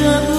to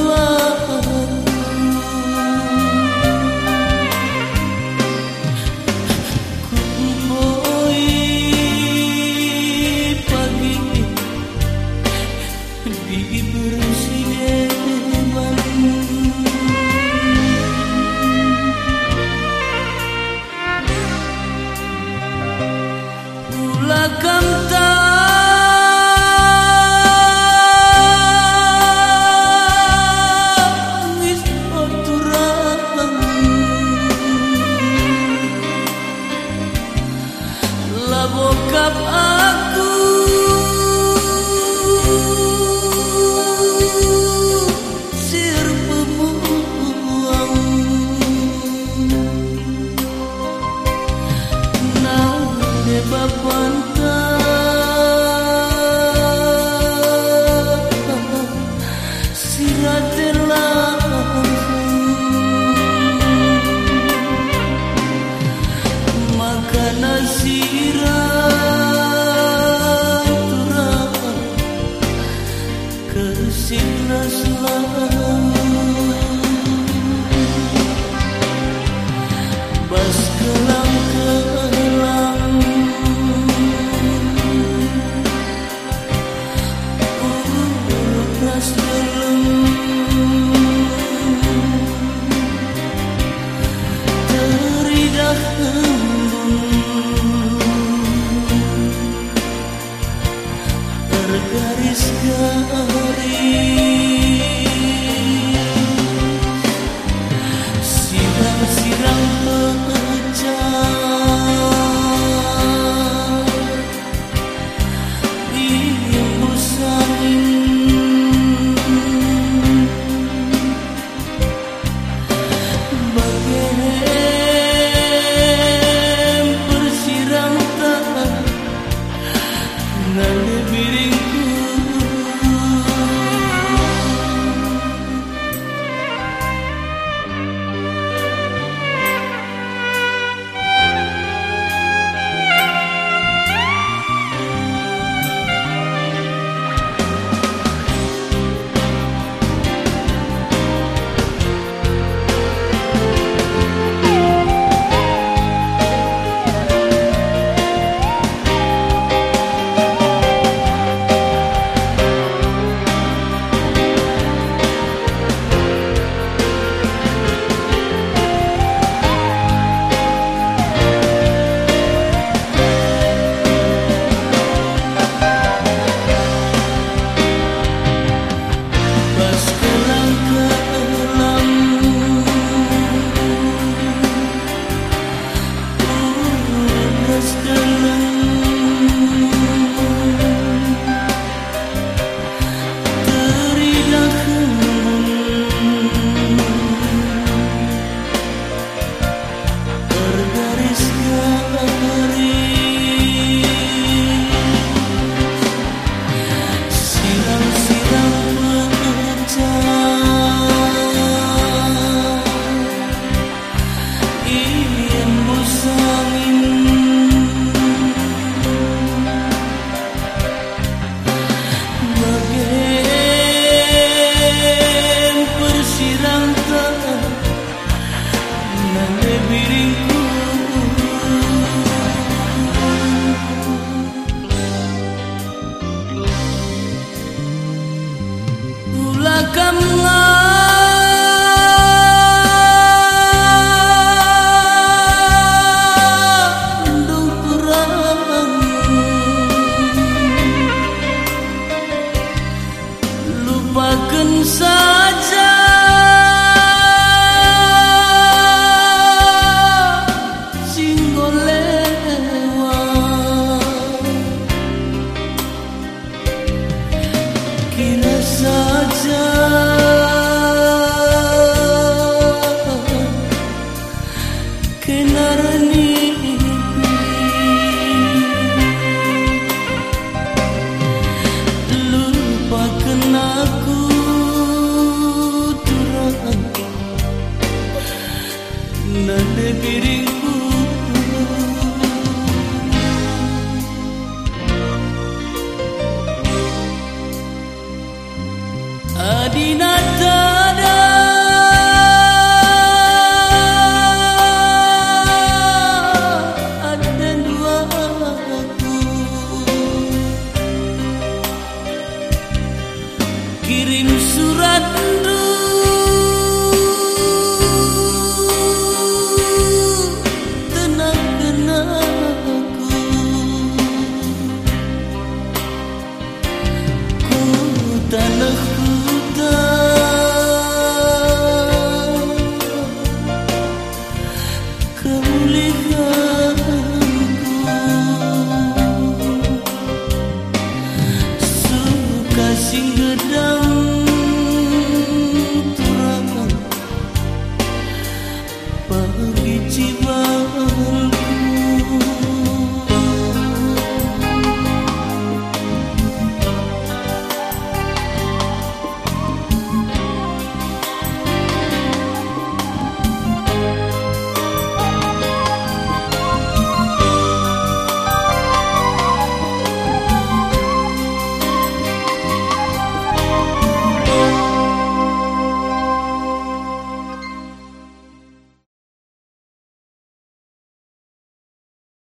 beating Guarani.